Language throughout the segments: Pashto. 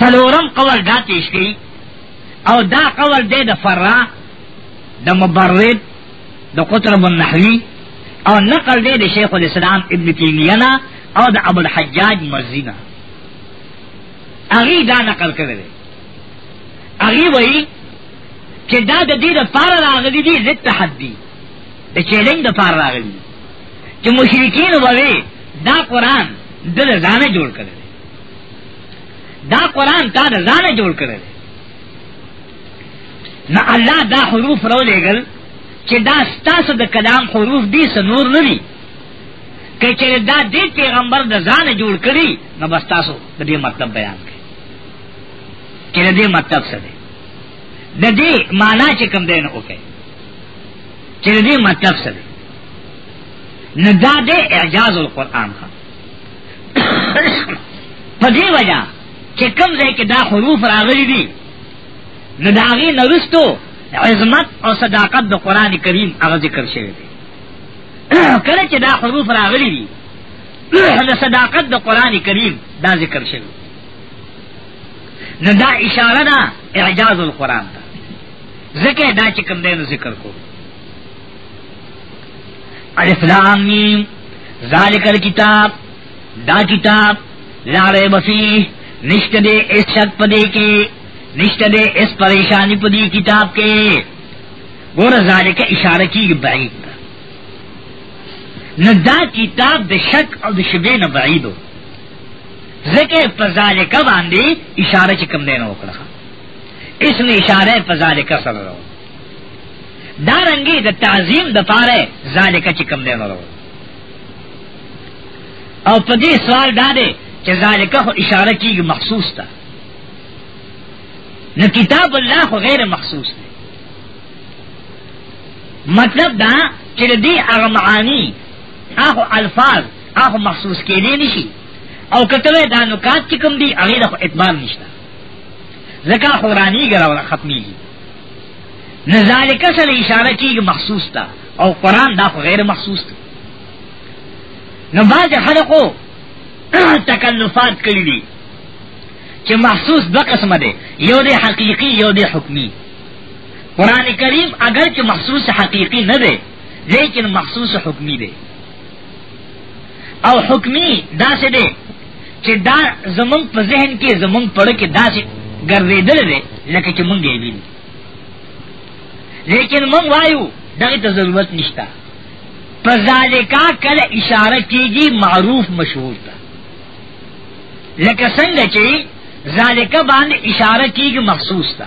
سلورم قول دا پیش کی او دا قول دے دا فرا دا مبرد دا قطرب النحوی او نقل دے دا شیخ الاسلام ابن تیمینا او دا ابو الحجاج مزینا اغی دا نقل کرده اغی وئی کہ دا دا دی دا پار راغلی دی زد تحدی دا چیلنگ دا پار راغلی دی چې مشرکین ووي دا قران د ځانه جوړ کړل دا قران تا د ځانه جوړ کړل نه الله دا حروف رو لګل چې دا ستاسو د کلام حروف دي سنور نه دي کچې دا د پیغمبر د ځانه جوړ کړی نو بس تاسو د دې مطلب بیان کړئ چې د دې مطلب څه دی د دې معنا چې کوم دی نو وکړئ چې د دې مطلب څه دی نه دا دې اعجاز القرآن خان په دې وجہ چې کوم ځای کې دا حروف راغلي دي نو دا غي نرستو عظمت او صداقت د قران کریم هغه ذکر شوی دی کله چې دا حروف راغلي دي د صداقت د قران کریم دا ذکر شوی نو دا اشاره ده اعجاز القران ته ذکر دا چې کوم دین ذکر کوو الف لام میم ذالک الكتاب دا کتاب لا ریب فیه نشته دې اس شک پدې کې نشته دې اس پریشانی پدې کتاب کې ګور ذالک اشاره کیږي بعید نه دا کتاب د شک او د شبې نه بعیدو ذکر فذالک باندې اشاره چې کوم دینه وکړه اسم اشاره فذالک سره دا رنگی د تعظیم د پاره ذالک چې کم دی نو او په دې سوال دا دی چې ذالک خو اشاره کیږي مخصوص ده نو کتاب الله خو غیر مخصوص دی مطلب دا چې دې هغه معانی هغه الفاظ هغه مخصوص کېدې نشي او کته دا نکات چې کوم دي هغه د اعتبار نشته ځکه قرآني ګراوله ختميږي نه ذالک سره اشاره کیږي مخصوص تا او قرآن دا خو غیر مخصوص تا نو بعض خلقو تکلفات کړی دي چې مخصوص دو قسمه ده یو دی حقیقی یو دی حکمی قرآن کریم اگر چې مخصوص حقیقی نه ده لیکن مخصوص حکمی ده او حکمی دا سے دے چې دا زمون په ذهن کې زمون پړه کې دا چې ګرځیدل دي لکه چې مونږ یې ویني لیکن مونږ وایو دغه ته ضرورت نشته په ذالکا کله اشاره کیږي معروف مشهور ته لکه څنګه چې ذالکا باندې اشاره کیږي مخصوص ته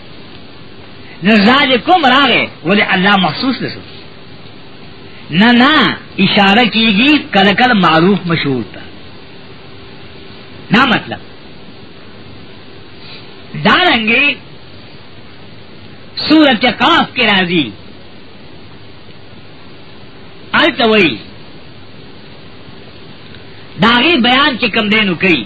نو زاد کوم راغه ولی الله محسوس نشو نه نه اشاره کیږي کله کله معروف مشهور تا نا مطلب دارنګي سورت قاف کې راځي التوي داغي بیان چې کم دینو کوي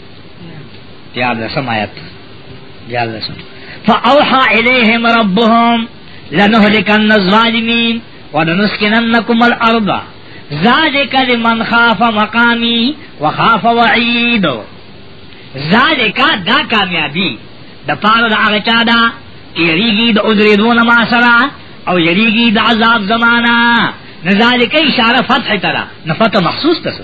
دیار لسم آیت دیار لسم فاوحا الیہم ربهم لنهلکن الظالمین ولنسکننکم الارض ذالک لمن خاف مقامی وخاف وعید ذالک دا کامیابی د پاره د هغه چا دا یریږي د عذر دون ما سره او یریږي د عذاب زمانہ نذالک اشاره فتح ترا نفت مخصوص تسو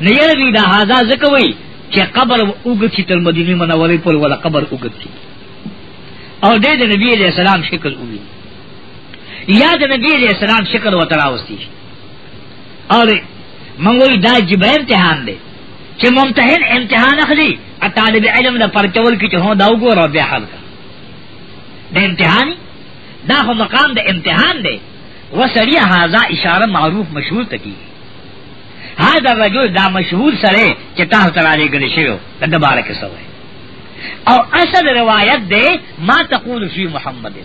نه یې دوی دا هاذا ځکه وایي چې قبر وګت چې تر مدینه منورې پر ولا قبر وګت شي او دې د نبی علیہ السلام شکل وګي یا د نبی علیہ السلام شکل وتراوستي او منګوي دا جب امتحان دی چې ممتحن امتحان اخلي ا طالب علم د پرچول کې چې هو دا وګوره بیا حل کا د امتحان دا خو مقام د امتحان دی وسړی هاذا اشاره معروف مشهور تکي هذا الرجل دا مشهور سره چې تاسو ته راځي ګل شي دا دوباره کې سوې او اصل روایت ده ما تقول فی محمد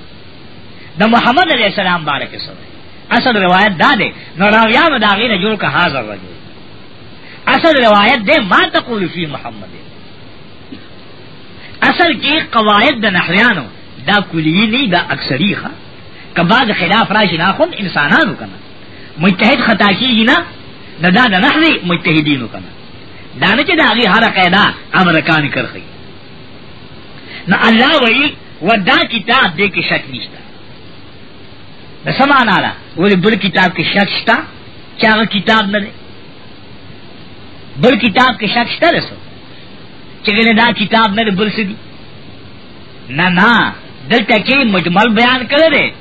دا محمد علیہ السلام بارک سوې اصل روایت دا ده نو راویان دا غیر جوړ کا هاذا الرجل اصل روایت ده ما تقول فی محمد اصل کې قواعد د نحویانو دا کلیه نه دا اکثری ښه کبا د خلاف راشي نه خو انسانانو کنه مجتهد خطا کیږي نه دا دا د نحوی مجتهدینو کنه دا نه چې دا غي هر قاعده امرکان کرخي نو الله وی ودا کتاب دې کې شک نشته د سمانا را ولې بل کتاب کې شک شته چې هغه کتاب نه دی بل کتاب کې شک شته رسو چې ګنه دا کتاب نه بل سدي نه نه دلته کې مجمل بیان کړی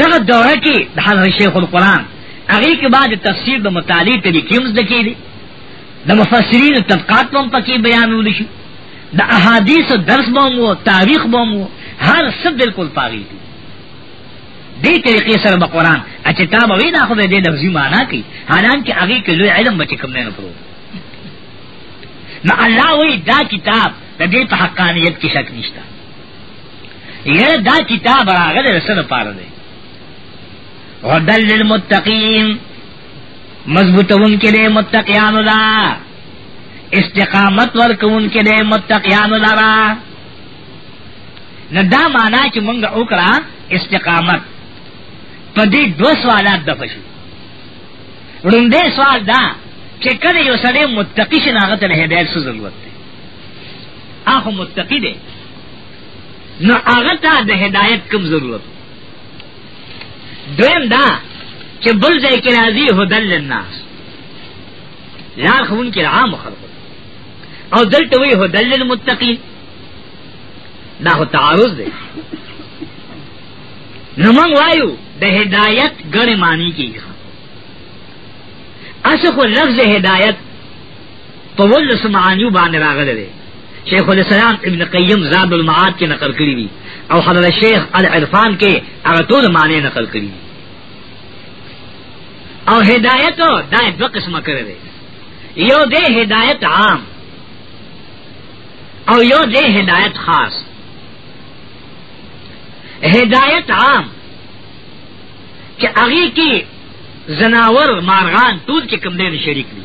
دغه دوره کې د حضرت شیخ القرآن هغه کې بعد تفسیر د مطالعه طریقې هم ذکر دي د مفسرین طبقات هم پکې بیانول شي د احادیث درس به مو تاریخ به مو هر څه بالکل پاغي دي دې طریقې سره به قرآن اچې تا به وینا خو به دې لفظي معنا کوي حالانکه هغه کې لوی علم به کوم نه پرو نو الله وی دا کتاب د دې په حقانیت کې شک نشته یره دا کتاب راغله رسنه پاره دی هدل للمتقین مضبوطون کې دې متقیان لا استقامت ورکون کې دې متقیان لرا نه دا معنا چې مونږ وکړه استقامت په دې دو سوالات د پښو وړاندې سوال دا چې کله یو سړی متقی شناغت له هدایت څخه ضرورت دی اخو متقی دی نو هغه ته د هدایت کوم ضرورت دویم دا چې بل ځای کې راځي هدل للناس لار خون کې عام خلق او دلته وی هدل للمتقین دا هو تعارض دی نو موږ وایو د هدایت ګڼې معنی کیږي اصل خو لفظ هدایت په ولس معانیو باندې راغلی دی شیخ الاسلام ابن قیم زاد المعاد کې نقل کړی دی او حضرت شیخ العرفان کې هغه ټول معنی نقل کړی دی او هدایت دا دو قسمه کړی دی یو دې هدایت عام او یو دې هدایت خاص هدایت عام چې هغه کې زناور مارغان ټول چې کم دین شریک دي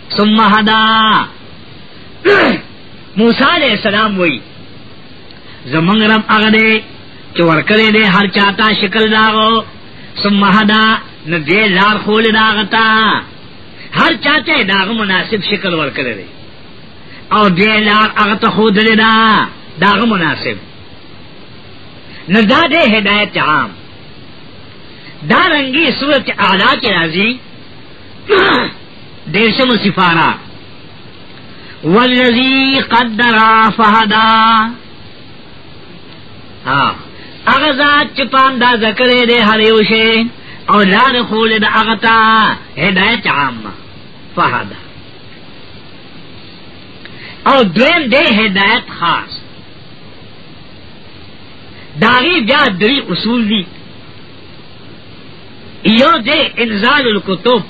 ثم هدا موسی علیہ السلام وی زمنګ رب هغه دی چې ورکړې دې هر چاته شکل داغو ثم هدا نو دې لار خول داغتا هر چاته داغ مناسب شکل ورکړې دې او دې لار هغه ته خود لري دا داغ مناسب نو دا دې هدایت عام دا رنگی صورت اعلی کې راځي دیرشم سفارا والذی قدر فهدا ها هغه ذات چې پام دا ذکر دی هر یو شی او لار خول د هغه تا هدایت عامه فهدا او دویم دی هدایت خاص داغی بیا دری اصول دی یو دی انزال الکتب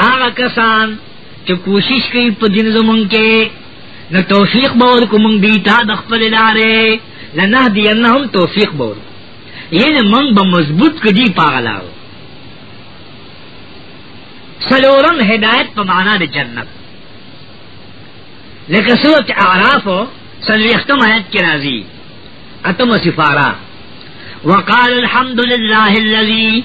هغه کسان چې کوشش کوي په دین زمونږ کې نو توفیق به ورکو مونږ دی تا د خپل لارې لنهدینهم توفیق به ورکو یعنی مونږ به مضبوط کړي پاغلاو سلورم هدایت په معنا د جنت لکه سورت اعراف سلویختم آیت کی راضی اتم سفارہ وقال الحمد لله الذي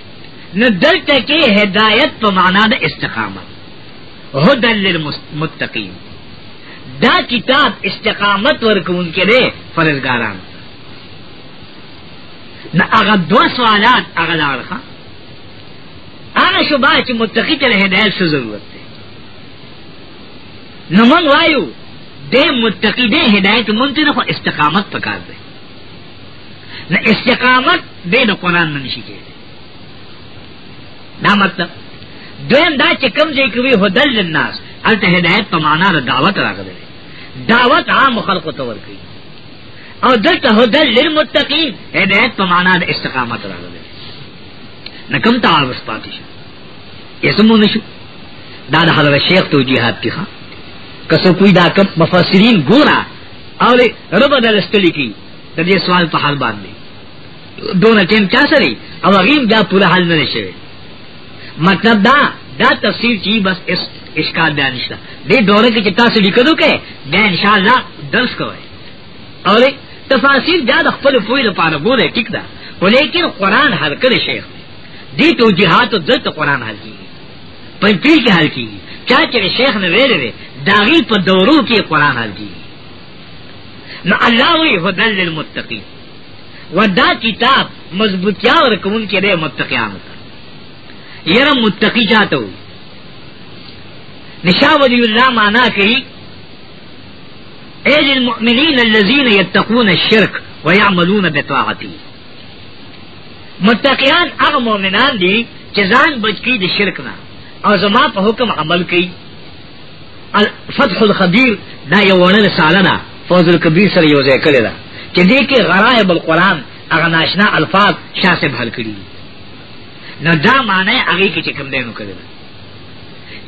نو دلته کې هدایت په معنا د استقامت هدى للمتقين دا کتاب استقامت ورکون کې دی فرزګاران نه هغه دوا سوالات هغه لارخه هغه شوبه چې متقی ته هدایت څه ضرورت دی نو مونږ وایو د متقی د هدایت مونږ ته خو استقامت پکار دی نه استقامت به د قران نه نشي کېږي دا مطلب دویم دا چې کوم ځای کې وي هدل للناس الته هدایت په معنا د دعوت راغلی دعوت عام خلق ته ورکړي او دلته هدل للمتقین هدایت په معنا د استقامت راغلی نه کوم تعارض پاتې شي یسمو نشو دا د حضرت شیخ توجیهات دي ښا کسو کوئی دا کم مفسرین ګورا او له رب د لستلی کی د دې سوال په حال باندې دون ټیم چا سره او غیم دا پوره حل نه شي مطلب دا دا تفسیر چی بس اس اشکال بیان نشته دې دوره کې چې تاسو لیکلو کې دا ان شاء الله درس کوی او له تفاسیر دا د خپل پوی لپاره ګوره ټیک ده ولیکن قران حل کړي شیخ دې توجیهات دلته قران حل کیږي په پیل کې حل کیږي چا چې شیخ نه ویلې وي داغي په دورو کې قران حل کیږي نو الله وی هدل للمتقین ودا کتاب مضبوطیا ور کوم کې به متقیان یره متقی چاته وي نشا ولی الله معنا کوي اے للمؤمنین الذین یتقون الشرک ويعملون بطاعته متقیان هغه مؤمنان دي چې ځان بچ کی د شرک نه او زما په حکم عمل کوي الفتح الخبير دا یو ونه سالنا فوز الکبیر سره یو ځای کړی دا چې دې کې غرائب القرآن هغه ناشنا الفاظ شاسب حل کړی نو دا معنی هغه کې چې کوم دینو کړی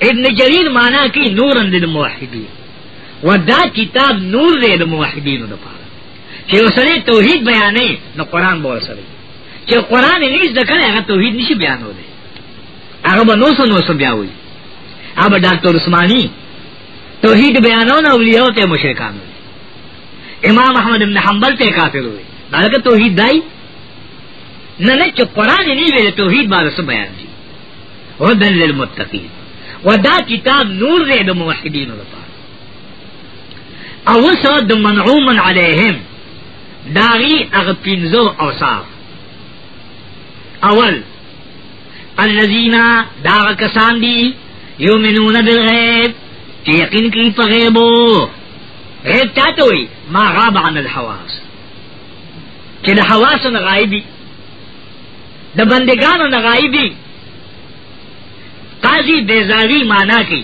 ابن جریر معنی کې نور للموحدین ودا کتاب نور للموحدین لپاره چې یو سړی توحید بیانې نو قران به ورسره چې قران یې نشي ذکر هغه توحید نشي بیانولای هغه به نو سو نو سو بیا وي هغه ډاکټر عثماني توحید بیانونه اولیاء ته مشرکان امام احمد ابن حنبل ته کافر وي دا که توحید دای نه نه چې قران یې نه ویل توحید باندې څه بیان دي هدن للمتقین ودا کتاب نور دې د موحدینو لپاره او سو د منعوم علیهم داغي اغه پینزو اوصاف اول الذين دا کسان دي یؤمنون بالغیب چې یقین کوي په غیبو غیب چاته وي ما غاب عن الحواس چې د حواس نه غایبي د بندگانو نه غایبي قاضی بیزاری مانا کی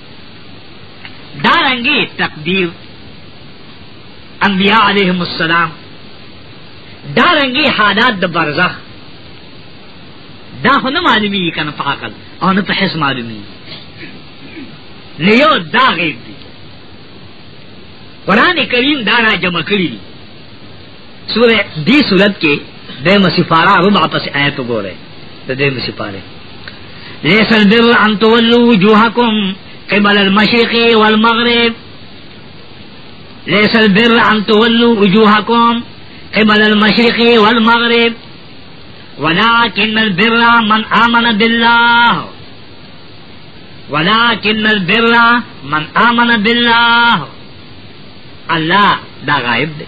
دارنګي تقدیر انبیاء علیهم السلام دارنګي حالات د برزخ دا خو نه معلومی کنه په عقل او نه په حس معلومی نه یو دا غیب دی قران کریم دا را جمع کړی سورہ دی صورت کې د مسیفارا ربع پس آیت وګوره د دې مسیفاره ليس البر ان تولوا وجوهكم قبل المشرق والمغرب ليس البر ان تولوا وجوهكم قبل المشرق والمغرب ولكن البر من آمن بالله ولكن البر من آمن بالله الله دا غائب دی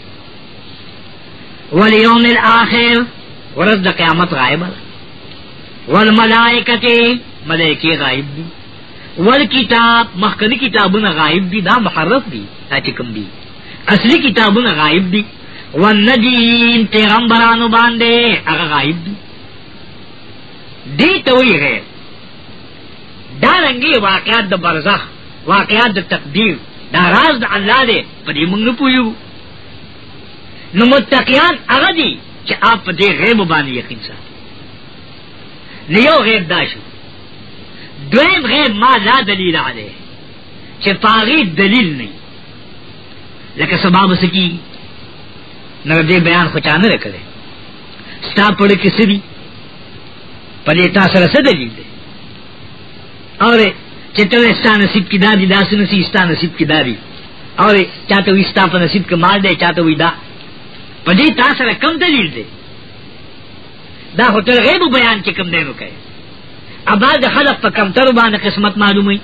والیوم الاخر ورځ د قیامت غایب ده والملائکه ملائکه غایب دي والکتاب مخکنی کتابونه غایب دي دا محرف دي دا چې کوم دي اصلي کتابونه غایب دي والنبیین پیغمبرانو باندې هغه غایب دي دې ته وی غیر دا رنګي واقعات د برزخ واقعات د تقدیر دا راز د الله دی په دې موږ نه پوهیږو نو متقیان هغه دي چې آپ په دې غیب باندې یقین ساتي نه یو غیب دا شو دویم غیب ما لا دلیل علیه چې پاغي دلیل نه لکه سبب سکی نو دې بیان خو چانه کړي ستا پړ کې سړي پلې تاسو سره څه دلیل دی اور چته ستان نصیب کی دادی داس نصیب ستان نصیب کی دادی اور چاته وی ستا په نصیب کې مال دی چاته وی دا په دې تاسو سره کم دلیل دی دا هوټل غیب بیان کې کم دی نو کوي ابا د خلق په کم تر باندې قسمت معلومي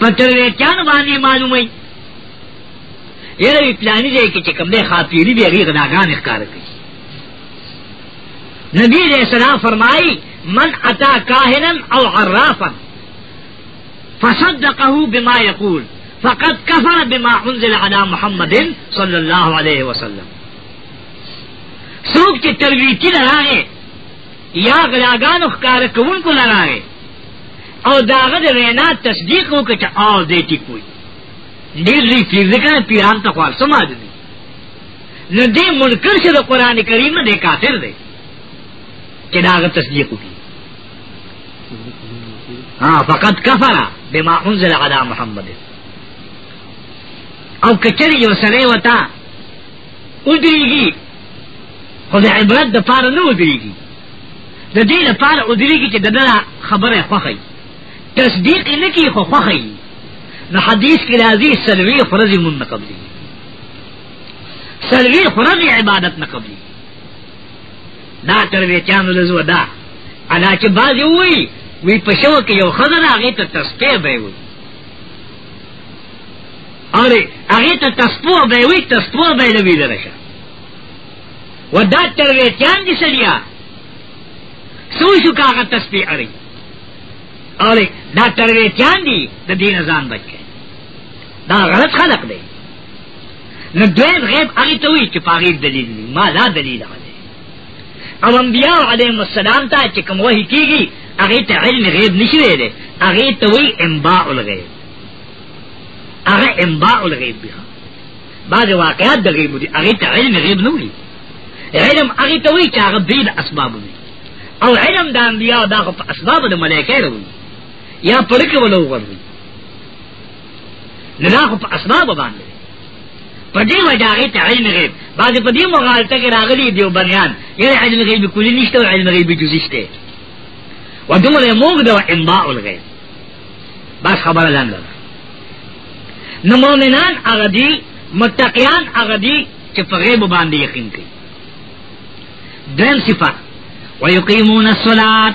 پتر وی چان باندې معلومي یره وی پلاني دی کې چې کم دی خاطری دی غیر ناګان ښکار کوي نبی علیہ السلام فرمائی من اتا کاهنا او عرافا فصدقه بما يقول فقد كفر بما انزل على محمد صلى الله عليه وسلم سوق چې ترویتی لراغه یا غلاګانو ښکار کوونکو لراغه او داغه د وینا تصدیق وکړي چې او دې ټیک وي ډېر لوی فزیکا پیران ته خپل سماج دي نو دې منکر شه د قران کریم نه کافر دی چې دا غو تصدیق وکړي ها فقط کفر بما انزل على محمد او کچری یو سره وتا ودریږي خو د عبرت د پاره نه ودریږي د دې لپاره ودریږي چې دغه خبره خوخی تصدیق نه کی خو خوخی نو حدیث کې راځي سلوی فرض من نه قبلي سلوی فرض عبادت نه قبلي دا تر دې چانو د زو دا انا چې باز وی وی په شو کې یو خزر هغه ته تسپیه به وی اره هغه ته تسپو به وی تسپو به لوي درشه و دا تر دې چان دي سړیا سو شو کاغه تسبیح اره اره دا تر دې چان دي د دین ځان بچ دا غلط خلق دی نو دوی غیب هغه ته وی چې پاغي دلیل ما لا دلیل هغه او انبیاء علیهم السلام ته چې کوم وحی کیږي هغه ته علم غیب نشي ویل هغه ته وی انباء الغیب هغه انباء الغیب بیا بعض واقعات د غیب دي هغه ته علم غیب نه وی علم هغه ته وی چې هغه بيد اسباب وی او علم د انبیاء دا په اسباب د ملائکه وروي یا پړکه ولو وروي نه نه خو په اسباب باندې په دې وجه هغه ته علم غیب بعضې په دې مغالطه کې راغلي دیو بنیان یعنې علم غیب کلي نشته او علم غیب جزي شته و دومره موږ د انباء الغیب بس خبره لنډه ده نو مؤمنان هغه دي متقیان هغه دي چې په غیب باندې یقین کوي دویم صفت ويقيمون الصلاة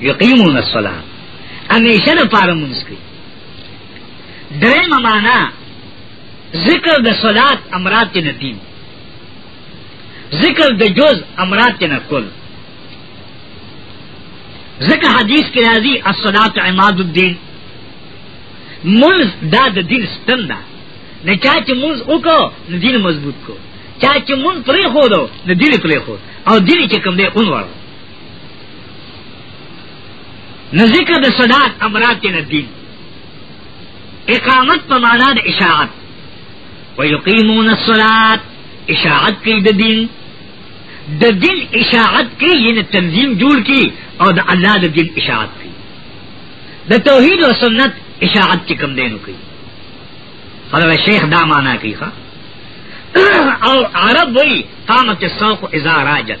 یقیمون الصلاة امیشه دا پارا منسکی درم مانا ذکر دا صلاة امرات تینا دین ذکر دا جز امرات تینا کل ذکر حدیث کی رازی الصلاة عماد الدین منز دا دا دین ستن دا نہ چاچ منز اکو نہ دین مضبوط کو چاچ من پرے خود ہو نہ دل پرے خود اور دل چکم دے ان والا نو ذکر د صدات امرات نه دي اقامت په معنا د اشاعت ويقيمون الصلاه اشاعت کوي د دین د دین اشاعت کوي یعنی تنظیم جوړ کی او د الله د دین اشاعت کوي د توحید او سنت اشاعت کې کم دینو کوي حضرت شیخ دا معنا کوي او عرب وی قامت السوق اذا راجت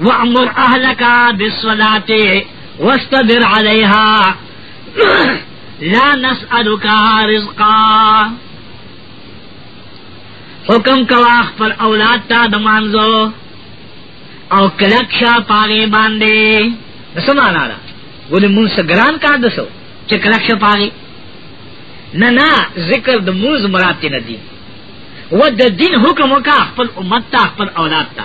وعمر اهلکا بالصلاة واستدر علیها لا نسألک رزقا حکم کوا خپل اولاد تا دمانزو او کلک شا پاگے باندے نسو مانا را ولی منس گران کار دسو چه کلک شا پاگے نا نا ذکر د منز مراد تی ندی و د دین حکم وکا خپل امت تا خپل اولاد تا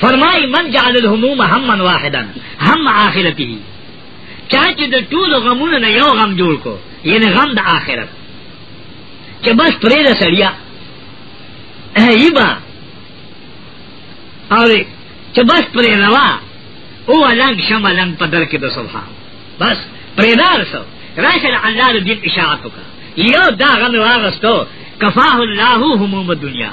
فرمای من جعل الهموم همما واحدا هم اخرته چا چې د ټول غمونو نه یو غم جوړ کو یعنی غم د آخرت چې بس پرې د سړیا ایبا اره چې بس پرې روا او لنګ شمه لنګ په در کې د صبح بس پرې دار سو راشه الله د دین اشاعت وکړه یو دا غم واغستو کفاه الله هموم دنیا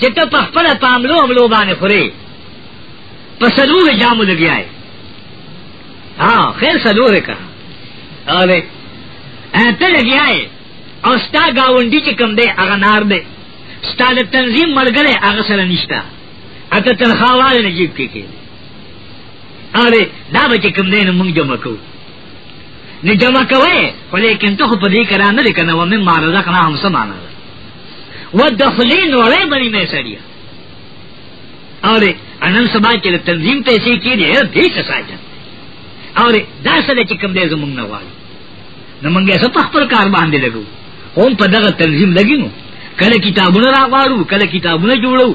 چې ته په خپل پاملو املو باندې خوري په سلور جامو لګیای ها خیر سلور کا اوله اته لګیای او ستا گاونډي چې کم دی هغه نار دی ستا د تنظیم ملګری هغه سره نشتا اته تنخواه والے نجیب کې کې اوله دا به چې کم دی نو موږ جمع کوو نه جمع کوي خو لیکن ته په دې کرا نه لیکنه و مم معرضه کنا هم سمانه و دخلین وړې بنی مې سړی اور انن سبا چې تنظیم پیسې کې دې دې څه ساجه اور دا سره چې کوم دې زمونږ نه وایي نو مونږه څه په خپل کار باندې لګو هم په دغه تنظیم لګینو کله کتابونه راغواړو کله کتابونه جوړو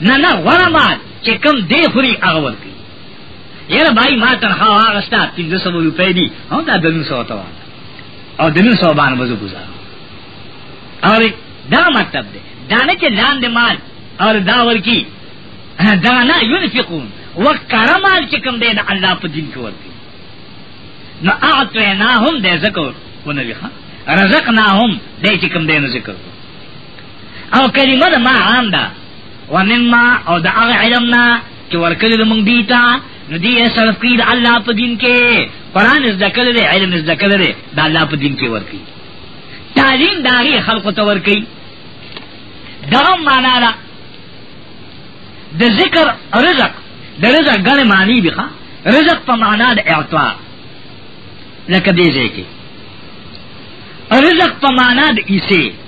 نه نه غره مال چې کم دی خوري هغه ورکړي یاره بای ما تنخوا واغستا 300 روپۍ دي هم دا دنو سو تا او دنو سو باندې بزو گزار او دا مطلب دی دا نه چې لاندې مال او دا ورکی دا نه ينفقون وقت کارا مال چې کم دی د الله په دین کې ورکی نو اعطیناهم د ذکر ونه لخوا رزقناهم د چې کم دی نو ذکر او کلمه د ما عام ده ومما او د هغه علم نه چې ورکړل موږ دیتا نو دی صرف کړي د الله په دین کې قران زده کړل دی علم زده کړل دی د الله په دین کې ورکړي تعلیم داغي خلق ته ورکړي دا معنا ده د ذکر رزق د رزق غنه معنی دی ښا رزق په معنا د اعطاء لکه دې ځای کې رزق په معنا د ایسه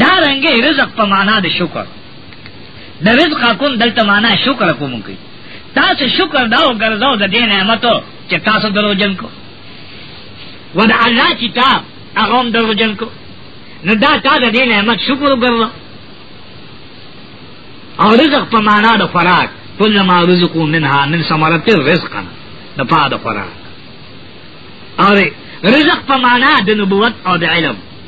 دا رنګه رزق په معنا د شکر د رزق کوم دلته معنا شکر کوم کوي تاسو شکر دا وګرځاو د دې نعمتو چې تاسو دروژن کو ود الله کتاب هغه هم دروژن کو نو دا تا د دې نعمت شکر وګرځاو او رزق په معنا د خوراک کله ما رزقو منها من ثمرت رزقا د پاد خوراک او رزق په معنا د نبوت او د علم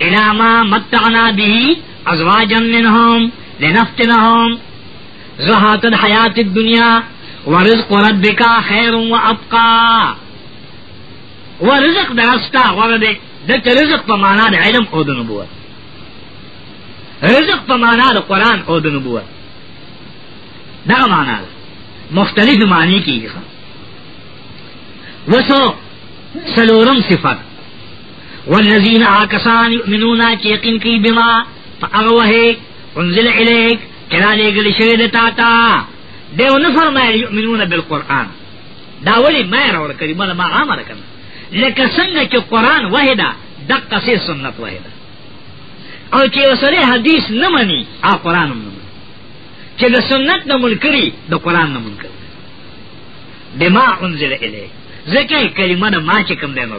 الى ما متعنا به ازواجا منهم لنفتنهم زهات الحیات الدنیا ورزق ربک خیر و ابقا ورزق درستا غره دې د رزق په معنا د علم او د نبوت رزق په معنا د قران او د نبوت دا معنا ده مختلف معنی کیږي وسو سلورم صفات والذین آکسان یؤمنون چی یقین کی بما فاغوه انزل الیک چرا لګل شوی د تا تا دیو نه فرمایل یؤمنون بالقران دا ولی ما راور کړی مله ما امر کړ لکه څنګه چې قران وحده دقه سي سنت وحده او چې وسره حدیث نه مني ا قران نه مني چې د سنت نه منکري د قران نه منکري بما انزل الیک ځکه کلمه ما چې کوم دی نو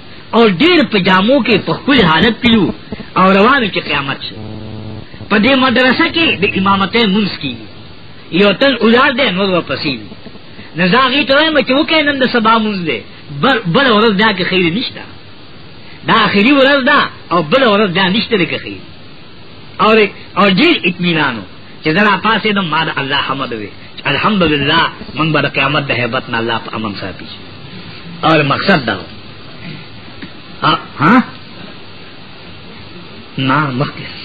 او ډیر په جامو کې په خپل حالت پیو او روانو چې قیامت شي په دې مدرسه کې د امامت منس کی یو تن اولاد دی نور واپسې نزاغي ته مې چې وکړ نن د سبا منځ دی بل ورځ دا کې خیر نشته دا اخري ورځ ده او بل ورځ دا نشته کې خیر اور اور ډیر اطمینانو چې زرا پاسې نو ما الله حمد وي الحمدلله من بر قیامت د hebat نه الله په امن ساتي اور مقصد دا ہاں نا مختص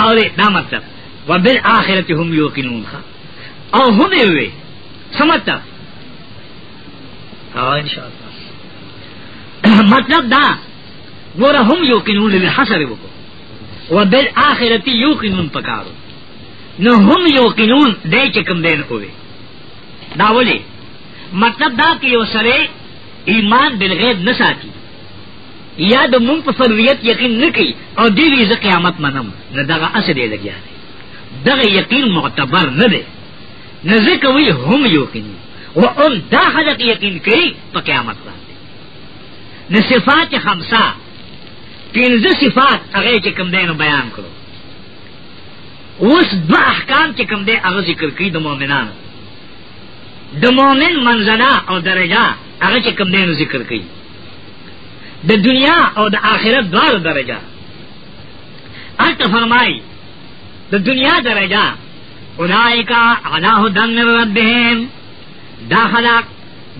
اور دا مطلب وبال آخرت هم یوقنون او هم وی سمتا او ان شاء الله مطلب دا ګوره هم یوقنون له حسره وکړو وبال آخرت یوقنون پکارو نو هم یوقنون دای چې کوم دین کوي دا ولی مطلب دا کې یو سره ایمان بالغیب نه ساتي یا د مونږ په فرویت یقین نه کوي او دی وی ز قیامت منم نه دغه اصل دی لګیا دی دغه یقین معتبر نه دی نه ځکه وی هم یو کینی و ان دا خلق یقین کوي په قیامت باندې نه صفات خمسه پینځه صفات هغه چې کوم دینو بیان کړو اوس دو احکام چې کوم دی هغه ذکر کړي د مؤمنانو د مؤمن منزله او درجه هغه چې کوم دی نو ذکر کړي د دنیا او د آخرت دوار درجه البته فرمایي د دنیا درجه اولائکا علا هدن من ربهم دا خلق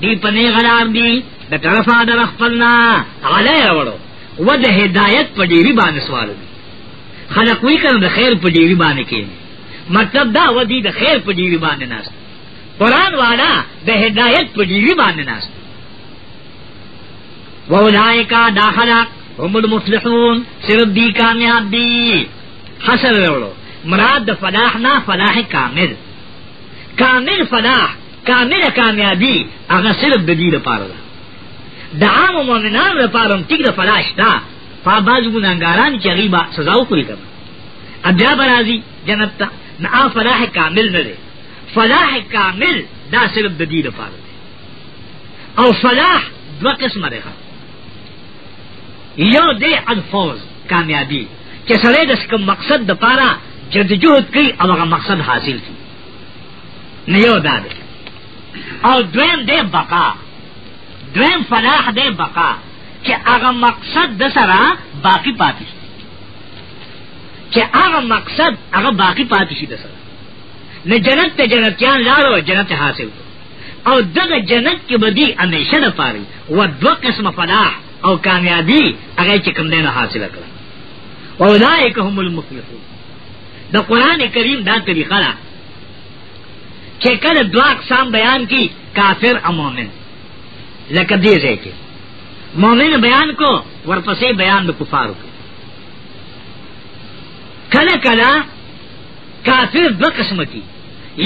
دی پنی غلار دی د طرفا در خپلنا علی راوړو و د هدایت په ډیری باندې سوال دی خلق وی کنه د خیر په ډیری باندې کې مطلب دا و دی د خیر په ډیری باندې ناس قران والا د هدایت په ډیری باندې ناس و اولائکا دا خلق هم المفلحون صرف دی کامیاب دی حسن وروړو مراد د فلاح نه فلاح کامل کامل فلاح کامل کامیابی هغه صرف د دې لپاره ده د عام مؤمنانو لپاره هم ټیک د فلاح شته په باز ګناګاران چې غیبا سزا وکړي کړه بیا برازي جنت ته نه فلاح کامل نه دی فلاح کامل دا صرف د دې لپاره دی او فلاح دو قسمه ده یو دی الفوز کامیابی چې سره د کوم مقصد د پاره جدجهد کوي او هغه مقصد حاصل کړي نه یو دا دی او دویم دی بقا دویم فلاح دی بقا چې هغه مقصد د سره باقی پاتې شي چې هغه مقصد هغه باقی پاتې شي د سره نه جنت ته جنتیان لاړو جنت حاصل او دغه جنت کې بدی همیشه نه پاره و دو قسم فلاح او کامیابی هغه چې کوم نه حاصل کړه اولائک هم المفلحون د قران کریم دا طریقه ده چې کله دوا اقسام بیان کی کافر او مؤمن لکه دې ځای کې مؤمن بیان کو ورپسې بیان د کفارو کله کله کافر دو قسم کی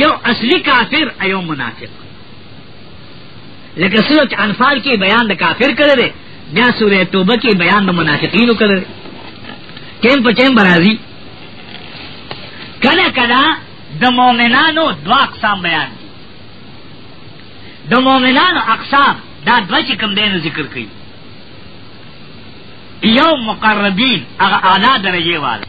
یو اصلی کافر ایو منافق لکه سورت انفال کې بیان د کافر کړی دی بیا سورې توبه کې بیان د منافقینو کړی دی ټیم په ټیم برازي کله کله د مؤمنانو دوا اقسام بیان د مؤمنانو اقسام دا دوه چې کوم دین ذکر کړي یو مقربین هغه اعلی درجه والا